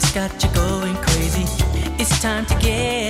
that's got you going crazy. It's time to get.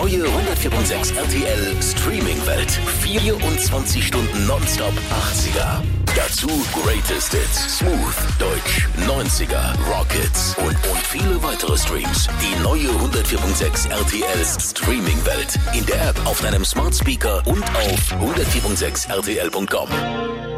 Neue 104.6 RTL Streaming-Welt. 24 Stunden nonstop 80er. Dazu Greatest Hits, Smooth, Deutsch, 90er, Rockets und, und viele weitere Streams. Die neue 104.6 RTL Streaming-Welt. In der App, auf deinem Smart Speaker und auf 104.6rtl.com.